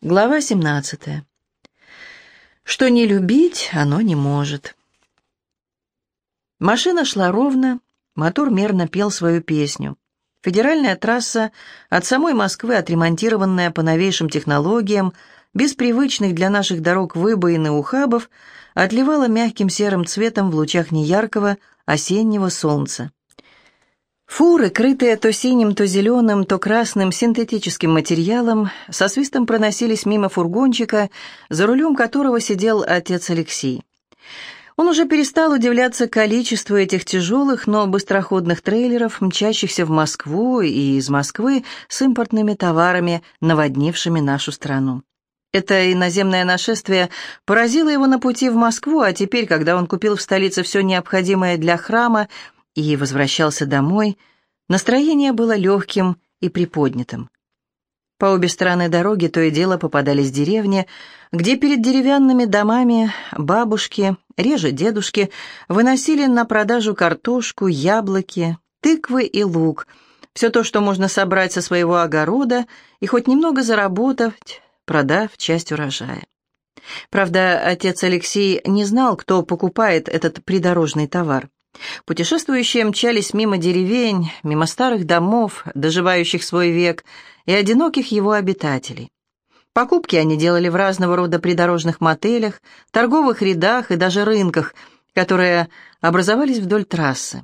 Глава 17. Что не любить, оно не может. Машина шла ровно, мотор мерно пел свою песню. Федеральная трасса от самой Москвы, отремонтированная по новейшим технологиям, без привычных для наших дорог выбоин и ухабов, отливала мягким серым цветом в лучах неяркого осеннего солнца. Фуры, крытые то синим, то зеленым, то красным синтетическим материалом, со свистом проносились мимо фургончика, за рулем которого сидел отец Алексей. Он уже перестал удивляться количеству этих тяжелых, но быстроходных трейлеров, мчащихся в Москву и из Москвы с импортными товарами, наводнившими нашу страну. Это иноземное нашествие поразило его на пути в Москву, а теперь, когда он купил в столице все необходимое для храма, и возвращался домой, настроение было легким и приподнятым. По обе стороны дороги то и дело попадались деревни, где перед деревянными домами бабушки, реже дедушки, выносили на продажу картошку, яблоки, тыквы и лук, все то, что можно собрать со своего огорода и хоть немного заработать, продав часть урожая. Правда, отец Алексей не знал, кто покупает этот придорожный товар. Путешествующие мчались мимо деревень, мимо старых домов, доживающих свой век, и одиноких его обитателей. Покупки они делали в разного рода придорожных мотелях, торговых рядах и даже рынках, которые образовались вдоль трассы.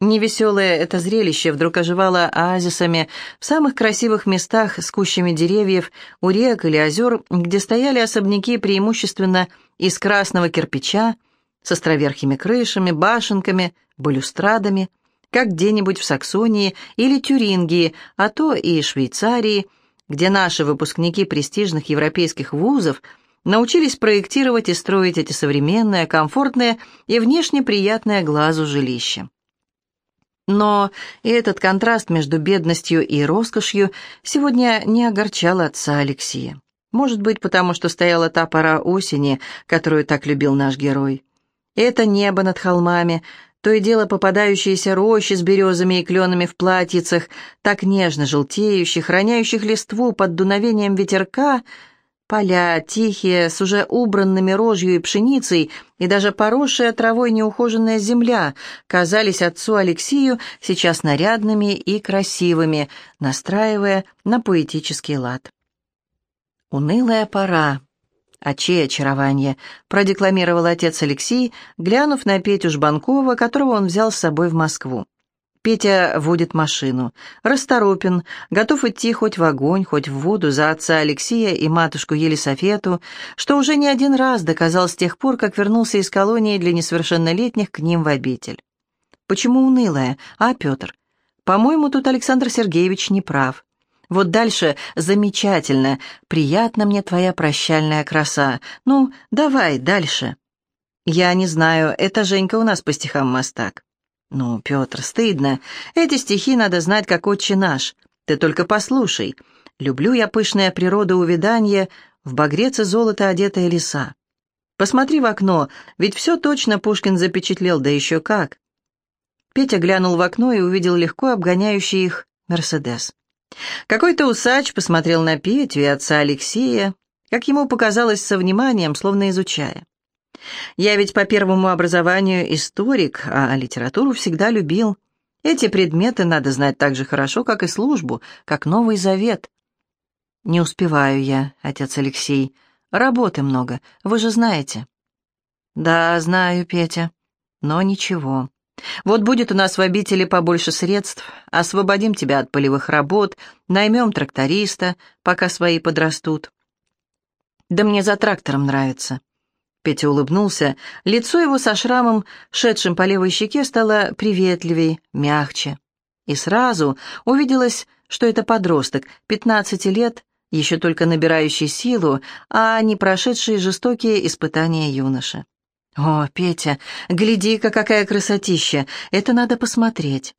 Невеселое это зрелище вдруг оживало оазисами в самых красивых местах с кущами деревьев, у рек или озер, где стояли особняки преимущественно из красного кирпича, с островерхими крышами, башенками, балюстрадами, как где-нибудь в Саксонии или Тюрингии, а то и Швейцарии, где наши выпускники престижных европейских вузов научились проектировать и строить эти современные, комфортные и внешне приятные глазу жилища. Но и этот контраст между бедностью и роскошью сегодня не огорчал отца Алексея. Может быть, потому что стояла та пора осени, которую так любил наш герой. Это небо над холмами, то и дело попадающиеся рощи с березами и кленами в платьицах, так нежно желтеющих, роняющих листву под дуновением ветерка, поля тихие, с уже убранными рожью и пшеницей, и даже поросшая травой неухоженная земля казались отцу Алексею сейчас нарядными и красивыми, настраивая на поэтический лад. Унылая пора. «А чье очарование?» — продекламировал отец Алексей, глянув на Петю Жбанкова, которого он взял с собой в Москву. Петя водит машину, расторопен, готов идти хоть в огонь, хоть в воду за отца Алексея и матушку Елисофету, что уже не один раз доказал с тех пор, как вернулся из колонии для несовершеннолетних к ним в обитель. Почему унылая, а, Петр? По-моему, тут Александр Сергеевич не прав. Вот дальше замечательно. Приятно мне твоя прощальная краса. Ну, давай дальше. Я не знаю, это Женька у нас по стихам мастак. Ну, Петр, стыдно. Эти стихи надо знать, как отче наш. Ты только послушай. Люблю я пышная природа увиданье, в багрец и золото одетые леса. Посмотри в окно, ведь все точно Пушкин запечатлел, да еще как. Петя глянул в окно и увидел легко обгоняющий их «Мерседес». Какой-то усач посмотрел на Петю и отца Алексея, как ему показалось, со вниманием, словно изучая. «Я ведь по первому образованию историк, а литературу всегда любил. Эти предметы надо знать так же хорошо, как и службу, как Новый Завет». «Не успеваю я, отец Алексей. Работы много, вы же знаете». «Да, знаю, Петя. Но ничего. Вот будет у нас в обители побольше средств, освободим тебя от полевых работ, наймем тракториста, пока свои подрастут. Да мне за трактором нравится. Петя улыбнулся, лицо его со шрамом, шедшим по левой щеке, стало приветливей, мягче. И сразу увиделось, что это подросток, 15 лет, еще только набирающий силу, а не прошедший жестокие испытания юноши. «О, Петя, гляди-ка, какая красотища! Это надо посмотреть!»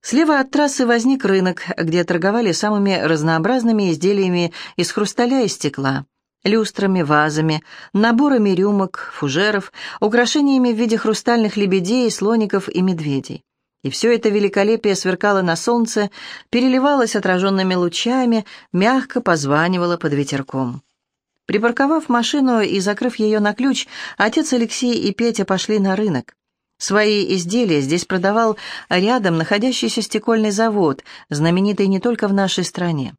Слева от трассы возник рынок, где торговали самыми разнообразными изделиями из хрусталя и стекла, люстрами, вазами, наборами рюмок, фужеров, украшениями в виде хрустальных лебедей, слоников и медведей. и все это великолепие сверкало на солнце, переливалось отраженными лучами, мягко позванивало под ветерком. Припарковав машину и закрыв ее на ключ, отец Алексей и Петя пошли на рынок. Свои изделия здесь продавал рядом находящийся стекольный завод, знаменитый не только в нашей стране.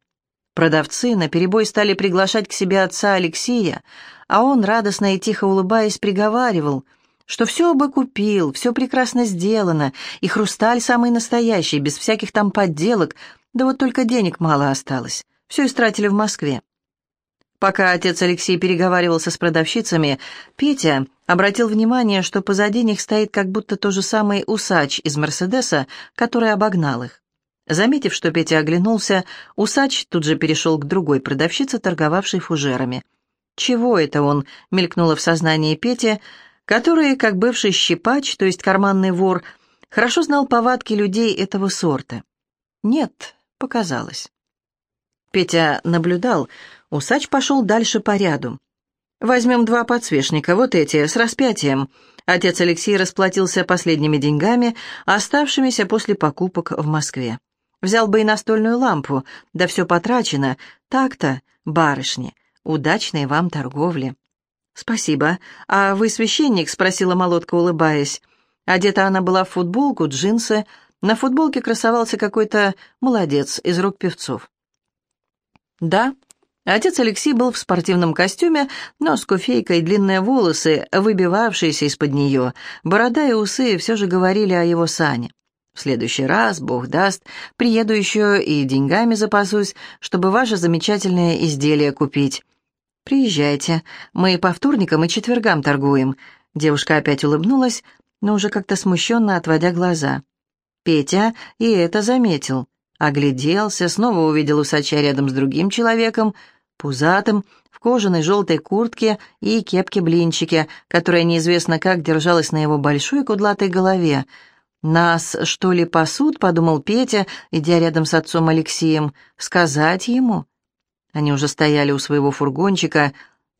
Продавцы наперебой стали приглашать к себе отца Алексея, а он, радостно и тихо улыбаясь, приговаривал, что все бы купил, все прекрасно сделано, и хрусталь самый настоящий, без всяких там подделок, да вот только денег мало осталось, все истратили в Москве. Пока отец Алексей переговаривался с продавщицами, Петя обратил внимание, что позади них стоит как будто тот же самый усач из «Мерседеса», который обогнал их. Заметив, что Петя оглянулся, усач тут же перешел к другой продавщице, торговавшей фужерами. «Чего это он?» — мелькнуло в сознании Пети, который, как бывший щипач, то есть карманный вор, хорошо знал повадки людей этого сорта. Нет, показалось. Петя наблюдал, усач пошел дальше по ряду. «Возьмем два подсвечника, вот эти, с распятием». Отец Алексей расплатился последними деньгами, оставшимися после покупок в Москве. Взял бы и настольную лампу, да все потрачено. Так-то, барышни, удачной вам торговли». «Спасибо. А вы священник?» — спросила молотка, улыбаясь. Одета она была в футболку, джинсы. На футболке красовался какой-то молодец из рук певцов. Да, отец Алексей был в спортивном костюме, но с куфейкой и длинные волосы, выбивавшиеся из-под нее, борода и усы все же говорили о его сане. В следующий раз, Бог даст, приеду еще и деньгами запасусь, чтобы ваше замечательное изделие купить. Приезжайте, мы по вторникам и четвергам торгуем. Девушка опять улыбнулась, но уже как-то смущенно отводя глаза. Петя и это заметил. Огляделся, снова увидел усача рядом с другим человеком, пузатым, в кожаной желтой куртке и кепке-блинчике, которая неизвестно как держалась на его большой кудлатой голове. «Нас, что ли, пасут?» — подумал Петя, идя рядом с отцом Алексеем. «Сказать ему?» Они уже стояли у своего фургончика,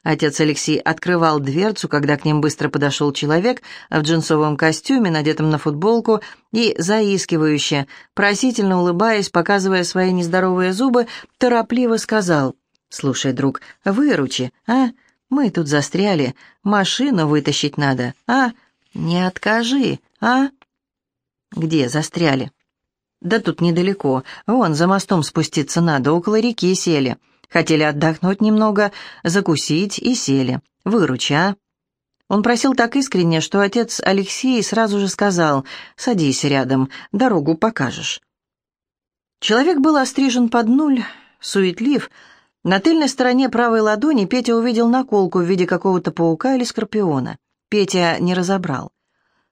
Отец Алексей открывал дверцу, когда к ним быстро подошел человек в джинсовом костюме, надетом на футболку, и, заискивающе, просительно улыбаясь, показывая свои нездоровые зубы, торопливо сказал, «Слушай, друг, выручи, а? Мы тут застряли, машину вытащить надо, а? Не откажи, а?» «Где застряли?» «Да тут недалеко, вон за мостом спуститься надо, около реки сели». Хотели отдохнуть немного, закусить и сели. Выруча. Он просил так искренне, что отец Алексей сразу же сказал «Садись рядом, дорогу покажешь». Человек был острижен под нуль, суетлив. На тыльной стороне правой ладони Петя увидел наколку в виде какого-то паука или скорпиона. Петя не разобрал.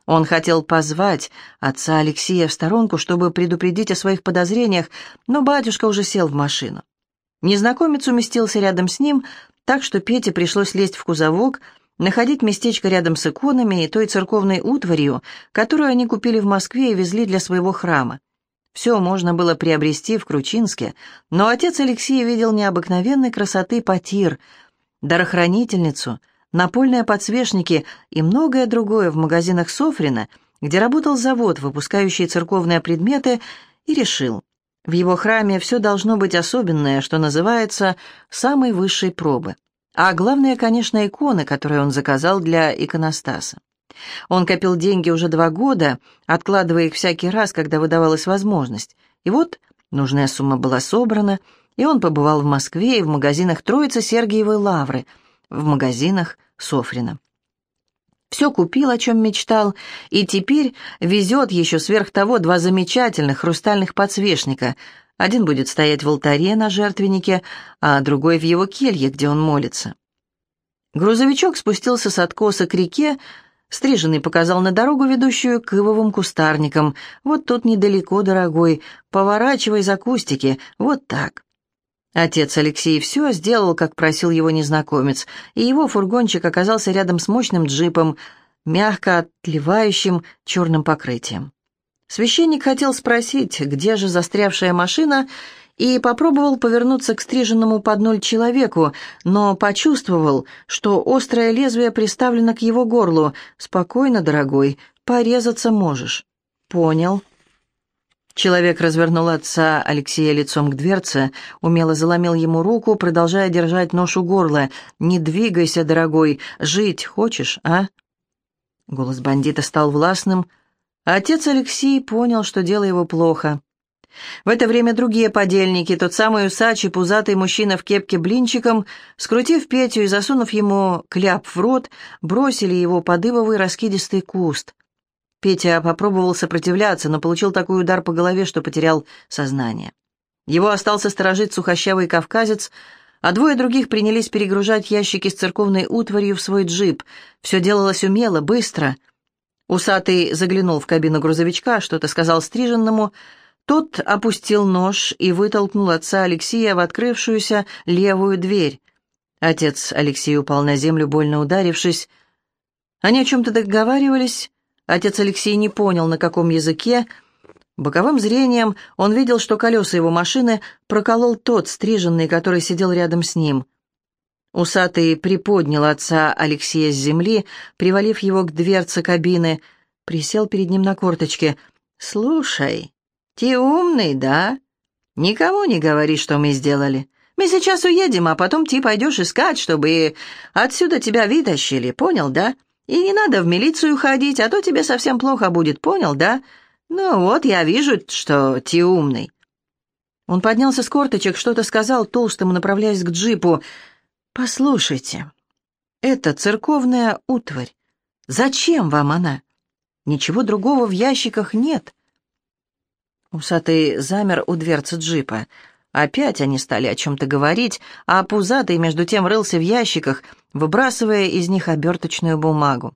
Он хотел позвать отца Алексея в сторонку, чтобы предупредить о своих подозрениях, но батюшка уже сел в машину. Незнакомец уместился рядом с ним, так что Пете пришлось лезть в кузовок, находить местечко рядом с иконами и той церковной утварью, которую они купили в Москве и везли для своего храма. Все можно было приобрести в Кручинске, но отец Алексей видел необыкновенной красоты потир, дарохранительницу, напольные подсвечники и многое другое в магазинах Софрина, где работал завод, выпускающий церковные предметы, и решил, в его храме все должно быть особенное, что называется, самой высшей пробы. А главное, конечно, иконы, которые он заказал для иконостаса. Он копил деньги уже два года, откладывая их всякий раз, когда выдавалась возможность. И вот нужная сумма была собрана, и он побывал в Москве и в магазинах Троицы Сергиевой Лавры, в магазинах Софрина. Все купил, о чем мечтал, и теперь везет еще сверх того два замечательных хрустальных подсвечника. Один будет стоять в алтаре на жертвеннике, а другой в его келье, где он молится. Грузовичок спустился с откоса к реке, Стриженный показал на дорогу, ведущую к ивовым кустарникам. «Вот тут недалеко, дорогой. Поворачивай за кустики. Вот так». Отец Алексей все сделал, как просил его незнакомец, и его фургончик оказался рядом с мощным джипом, мягко отливающим черным покрытием. Священник хотел спросить, где же застрявшая машина, и попробовал повернуться к стриженному под ноль человеку, но почувствовал, что острое лезвие приставлено к его горлу. «Спокойно, дорогой, порезаться можешь». «Понял». Человек развернул отца Алексея лицом к дверце, умело заломил ему руку, продолжая держать нож у горла. «Не двигайся, дорогой, жить хочешь, а?» Голос бандита стал властным. Отец Алексей понял, что дело его плохо. В это время другие подельники, тот самый усач и пузатый мужчина в кепке блинчиком, скрутив Петю и засунув ему кляп в рот, бросили его под ивовый раскидистый куст. Петя попробовал сопротивляться, но получил такой удар по голове, что потерял сознание. Его остался сторожить сухощавый кавказец, а двое других принялись перегружать ящики с церковной утварью в свой джип. Все делалось умело, быстро. Усатый заглянул в кабину грузовичка, что-то сказал стриженному — тот опустил нож и вытолкнул отца Алексея в открывшуюся левую дверь. Отец Алексей упал на землю, больно ударившись. Они о чем-то договаривались. Отец Алексей не понял, на каком языке. Боковым зрением он видел, что колеса его машины проколол тот стриженный, который сидел рядом с ним. Усатый приподнял отца Алексея с земли, привалив его к дверце кабины, присел перед ним на корточке. «Слушай, «Ты умный, да? Никому не говори, что мы сделали. Мы сейчас уедем, а потом ты пойдешь искать, чтобы отсюда тебя вытащили, понял, да? И не надо в милицию ходить, а то тебе совсем плохо будет, понял, да? Ну вот, я вижу, что ты умный». Он поднялся с корточек, что-то сказал толстому, направляясь к джипу. «Послушайте, это церковная утварь. Зачем вам она? Ничего другого в ящиках нет. Усатый замер у дверцы джипа. Опять они стали о чем-то говорить, а пузатый между тем рылся в ящиках, выбрасывая из них оберточную бумагу.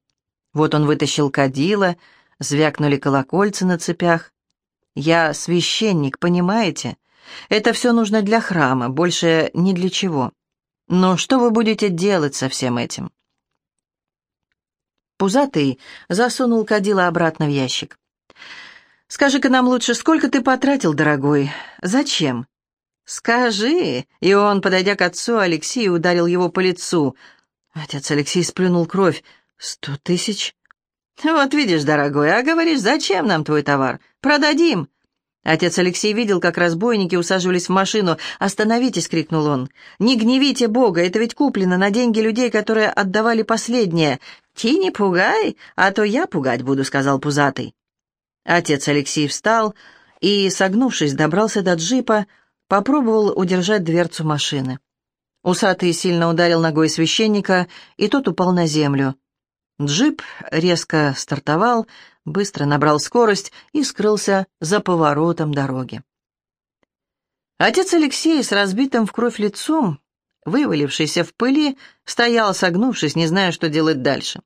Вот он вытащил кадила, звякнули колокольцы на цепях. «Я священник, понимаете? Это все нужно для храма, больше ни для чего. Но что вы будете делать со всем этим?» Пузатый засунул кадила обратно в ящик. Скажи-ка нам лучше, сколько ты потратил, дорогой? Зачем?» «Скажи!» И он, подойдя к отцу, Алексей ударил его по лицу. Отец Алексей сплюнул кровь. «Сто тысяч?» «Вот видишь, дорогой, а говоришь, зачем нам твой товар? Продадим!» Отец Алексей видел, как разбойники усаживались в машину. «Остановитесь!» — крикнул он. «Не гневите Бога, это ведь куплено на деньги людей, которые отдавали последнее. Ти не пугай, а то я пугать буду», — сказал Пузатый. Отец Алексей встал и, согнувшись, добрался до джипа, попробовал удержать дверцу машины. Усатый сильно ударил ногой священника, и тот упал на землю. Джип резко стартовал, быстро набрал скорость и скрылся за поворотом дороги. Отец Алексей с разбитым в кровь лицом, вывалившийся в пыли, стоял, согнувшись, не зная, что делать дальше.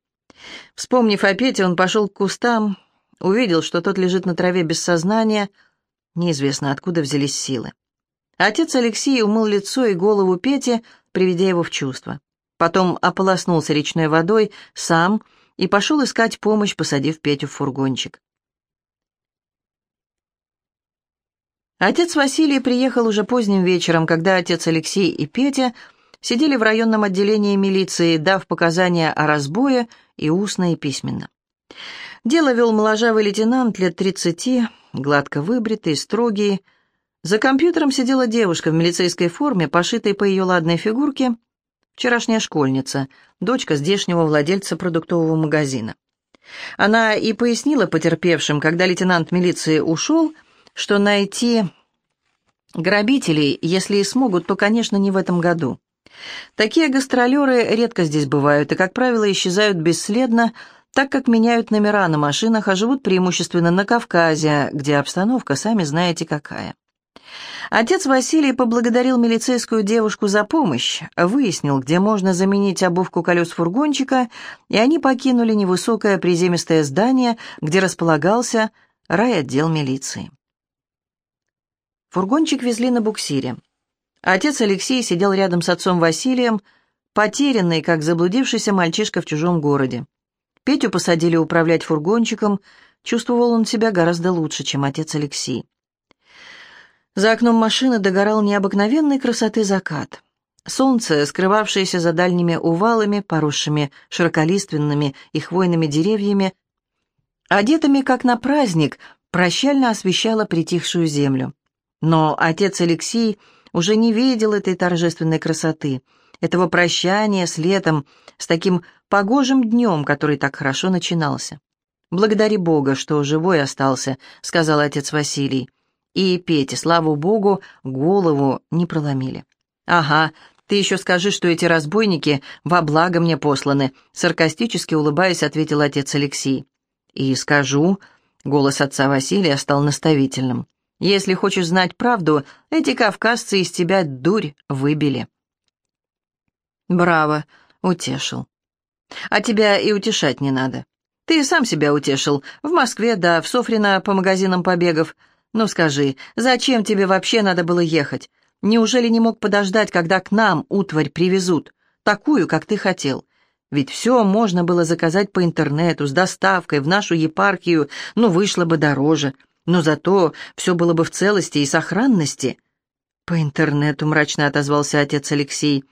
Вспомнив о Пете, он пошел к кустам, Увидел, что тот лежит на траве без сознания. Неизвестно, откуда взялись силы. Отец Алексей умыл лицо и голову Пети, приведя его в чувство. Потом ополоснулся речной водой сам и пошел искать помощь, посадив Петю в фургончик. Отец Василий приехал уже поздним вечером, когда отец Алексей и Петя сидели в районном отделении милиции, дав показания о разбое и устно, и письменно. Дело вел моложавый лейтенант лет тридцати, гладко выбритый, строгий. За компьютером сидела девушка в милицейской форме, пошитой по ее ладной фигурке, вчерашняя школьница, дочка здешнего владельца продуктового магазина. Она и пояснила потерпевшим, когда лейтенант милиции ушел, что найти грабителей, если и смогут, то, конечно, не в этом году. Такие гастролеры редко здесь бывают и, как правило, исчезают бесследно, так как меняют номера на машинах, а живут преимущественно на Кавказе, где обстановка, сами знаете, какая. Отец Василий поблагодарил милицейскую девушку за помощь, выяснил, где можно заменить обувку колес фургончика, и они покинули невысокое приземистое здание, где располагался райотдел милиции. Фургончик везли на буксире. Отец Алексей сидел рядом с отцом Василием, потерянный, как заблудившийся мальчишка в чужом городе. Петю посадили управлять фургончиком, чувствовал он себя гораздо лучше, чем отец Алексей. За окном машины догорал необыкновенной красоты закат. Солнце, скрывавшееся за дальними увалами, поросшими широколиственными и хвойными деревьями, одетыми, как на праздник, прощально освещала притихшую землю. Но отец Алексей уже не видел этой торжественной красоты, этого прощания с летом, с таким погожим днем, который так хорошо начинался. «Благодари Бога, что живой остался», — сказал отец Василий. И Пете, слава Богу, голову не проломили. «Ага, ты еще скажи, что эти разбойники во благо мне посланы», — саркастически улыбаясь, ответил отец Алексей. «И скажу», — голос отца Василия стал наставительным, «если хочешь знать правду, эти кавказцы из тебя дурь выбили». «Браво», — утешил. «А тебя и утешать не надо. Ты сам себя утешил. В Москве, да, в Софрино по магазинам побегов. Ну скажи, зачем тебе вообще надо было ехать? Неужели не мог подождать, когда к нам утварь привезут? Такую, как ты хотел. Ведь все можно было заказать по интернету, с доставкой, в нашу епархию, ну, вышло бы дороже. Но зато все было бы в целости и сохранности. По интернету мрачно отозвался отец Алексей.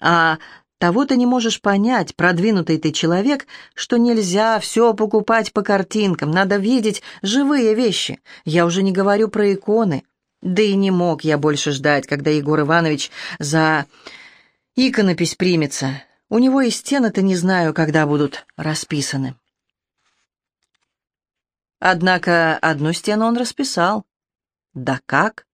А того ты не можешь понять, продвинутый ты человек, что нельзя все покупать по картинкам, надо видеть живые вещи. Я уже не говорю про иконы. Да и не мог я больше ждать, когда Егор Иванович за иконопись примется. У него и стены-то не знаю, когда будут расписаны. Однако одну стену он расписал. Да как?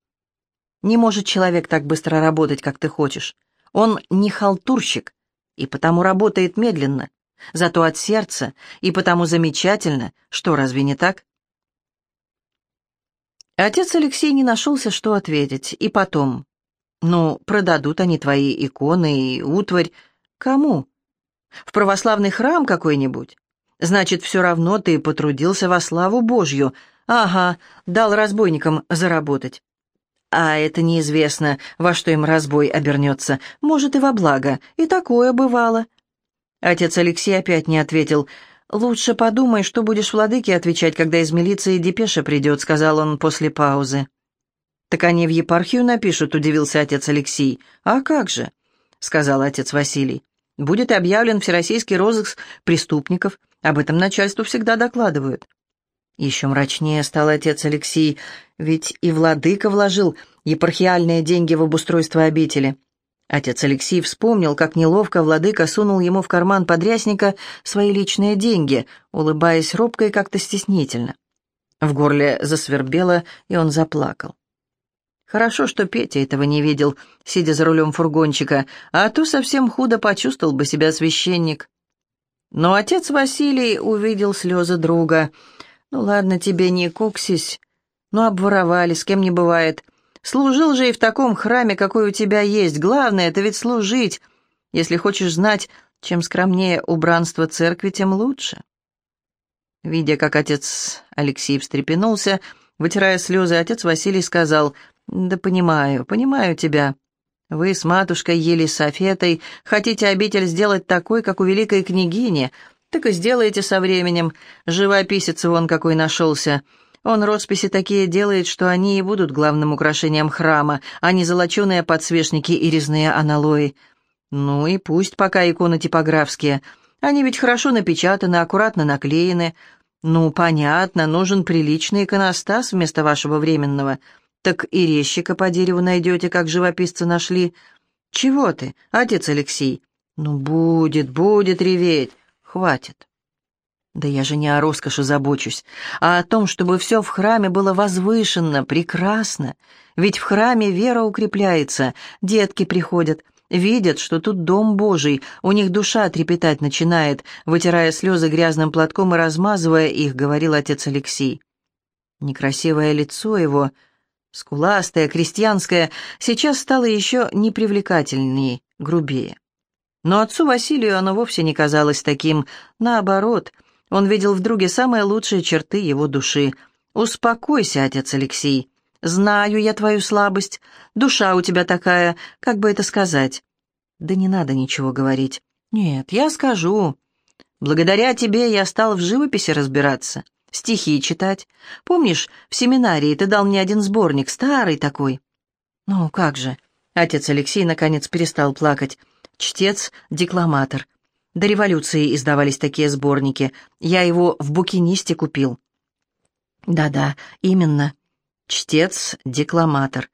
Не может человек так быстро работать, как ты хочешь. Он не халтурщик, и потому работает медленно, зато от сердца, и потому замечательно, что разве не так? Отец Алексей не нашелся, что ответить, и потом. Ну, продадут они твои иконы и утварь. Кому? В православный храм какой-нибудь? Значит, все равно ты потрудился во славу Божью. Ага, дал разбойникам заработать. А это неизвестно, во что им разбой обернется. Может, и во благо. И такое бывало. Отец Алексей опять не ответил. «Лучше подумай, что будешь владыке отвечать, когда из милиции депеша придет», — сказал он после паузы. «Так они в епархию напишут», — удивился отец Алексей. «А как же?» — сказал отец Василий. «Будет объявлен всероссийский розыск преступников. Об этом начальству всегда докладывают». Еще мрачнее стал отец Алексей, ведь и владыка вложил епархиальные деньги в обустройство обители. Отец Алексей вспомнил, как неловко владыка сунул ему в карман подрясника свои личные деньги, улыбаясь робко и как-то стеснительно. В горле засвербело, и он заплакал. Хорошо, что Петя этого не видел, сидя за рулем фургончика, а то совсем худо почувствовал бы себя священник. Но отец Василий увидел слезы друга — «Ну ладно тебе, не куксись. Ну, обворовали, с кем не бывает. Служил же и в таком храме, какой у тебя есть. Главное — это ведь служить. Если хочешь знать, чем скромнее убранство церкви, тем лучше». Видя, как отец Алексей встрепенулся, вытирая слезы, отец Василий сказал, «Да понимаю, понимаю тебя. Вы с матушкой Елисофетой хотите обитель сделать такой, как у великой княгини, так и сделаете со временем. Живописец вон какой нашелся. Он росписи такие делает, что они и будут главным украшением храма, а не золоченые подсвечники и резные аналои. Ну и пусть пока иконы типографские. Они ведь хорошо напечатаны, аккуратно наклеены. Ну, понятно, нужен приличный иконостас вместо вашего временного. Так и резчика по дереву найдете, как живописцы нашли. Чего ты, отец Алексей? Ну, будет, будет реветь. Хватит. Да я же не о роскоши забочусь, а о том, чтобы все в храме было возвышенно, прекрасно. Ведь в храме вера укрепляется, детки приходят, видят, что тут дом Божий, у них душа трепетать начинает, вытирая слезы грязным платком и размазывая их, говорил отец Алексей. Некрасивое лицо его, скуластое, крестьянское, сейчас стало еще непривлекательнее, грубее. Но отцу Василию оно вовсе не казалось таким. Наоборот, он видел в друге самые лучшие черты его души. «Успокойся, отец Алексей. Знаю я твою слабость. Душа у тебя такая, как бы это сказать?» «Да не надо ничего говорить. Нет, я скажу. Благодаря тебе я стал в живописи разбираться, стихи читать. Помнишь, в семинарии ты дал мне один сборник, старый такой?» «Ну, как же?» Отец Алексей наконец перестал плакать чтец-декламатор. До революции издавались такие сборники. Я его в букинисте купил. Да-да, именно. Чтец-декламатор.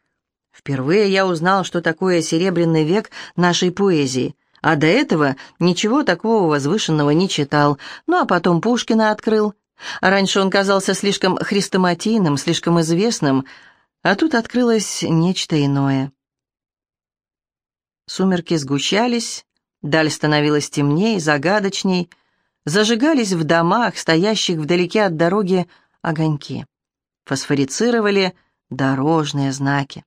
Впервые я узнал, что такое серебряный век нашей поэзии, а до этого ничего такого возвышенного не читал, ну а потом Пушкина открыл. Раньше он казался слишком хрестоматийным, слишком известным, а тут открылось нечто иное. Сумерки сгущались, даль становилась темнее, загадочней, зажигались в домах, стоящих вдалеке от дороги, огоньки. Фосфорицировали дорожные знаки.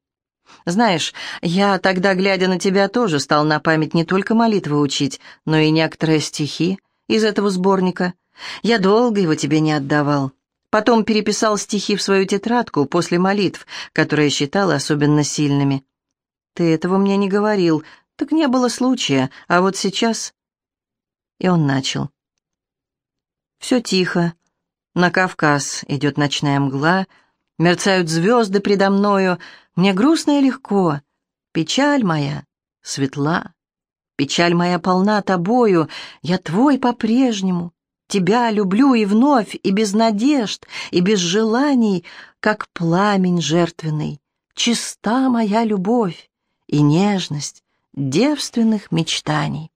Знаешь, я тогда, глядя на тебя, тоже стал на память не только молитвы учить, но и некоторые стихи из этого сборника. Я долго его тебе не отдавал. Потом переписал стихи в свою тетрадку после молитв, которые считал особенно сильными. Ты этого мне не говорил, так не было случая, а вот сейчас... И он начал. Все тихо. На Кавказ идет ночная мгла, мерцают звезды предо мною, мне грустно и легко. Печаль моя светла, печаль моя полна тобою, я твой по-прежнему. Тебя люблю и вновь, и без надежд, и без желаний, как пламень жертвенный. Чиста моя любовь и нежность девственных мечтаний.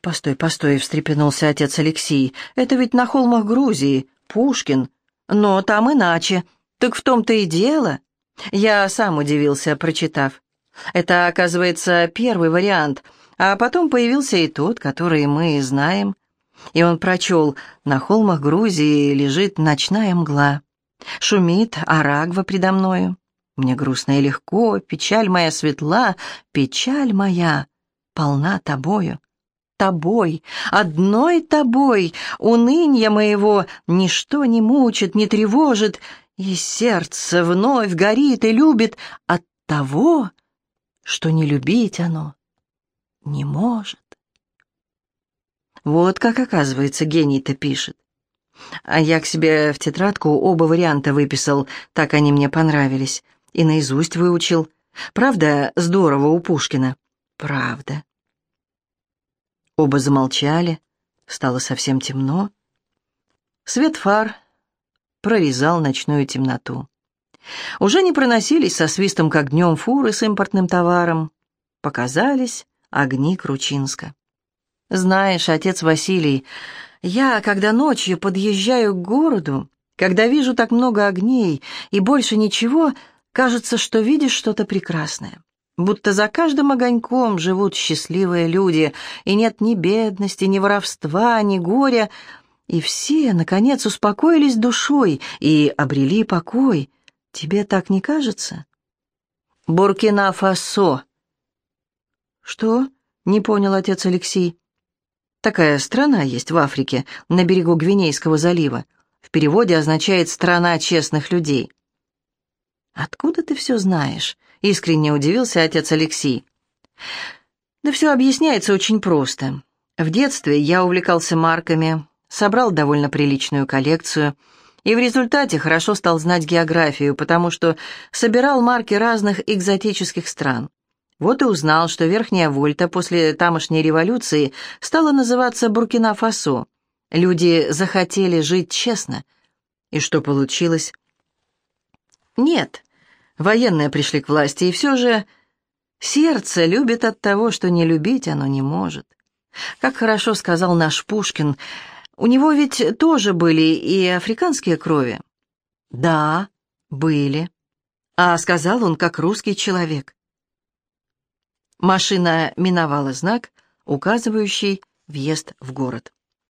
«Постой, постой», — встрепенулся отец Алексей, — «это ведь на холмах Грузии, Пушкин. Но там иначе. Так в том-то и дело. Я сам удивился, прочитав. Это, оказывается, первый вариант, а потом появился и тот, который мы знаем. И он прочел «На холмах Грузии лежит ночная мгла. Шумит арагва предо мною. Мне грустно и легко, печаль моя светла, печаль моя полна тобою. Тобой, одной тобой, унынья моего ничто не мучит, не тревожит, и сердце вновь горит и любит от того, что не любить оно не может. Вот как, оказывается, гений-то пишет. А я к себе в тетрадку оба варианта выписал, так они мне понравились, и наизусть выучил. Правда, здорово у Пушкина? Правда. Оба замолчали, стало совсем темно. Свет фар прорезал ночную темноту. Уже не проносились со свистом, как днем, фуры с импортным товаром. Показались огни Кручинска. «Знаешь, отец Василий, я, когда ночью подъезжаю к городу, когда вижу так много огней и больше ничего, кажется, что видишь что-то прекрасное. Будто за каждым огоньком живут счастливые люди, и нет ни бедности, ни воровства, ни горя, и все, наконец, успокоились душой и обрели покой. Тебе так не кажется? Буркина-Фасо. Что? Не понял отец Алексей. Такая страна есть в Африке, на берегу Гвинейского залива. В переводе означает «страна честных людей». «Откуда ты все знаешь?» — искренне удивился отец Алексей. «Да все объясняется очень просто. В детстве я увлекался марками, собрал довольно приличную коллекцию и в результате хорошо стал знать географию, потому что собирал марки разных экзотических стран. Вот и узнал, что Верхняя Вольта после тамошней революции стала называться Буркина-Фасо. Люди захотели жить честно. И что получилось? Нет, военные пришли к власти, и все же сердце любит от того, что не любить оно не может. Как хорошо сказал наш Пушкин — у него ведь тоже были и африканские крови. Да, были. А сказал он, как русский человек. Машина миновала знак, указывающий въезд в город.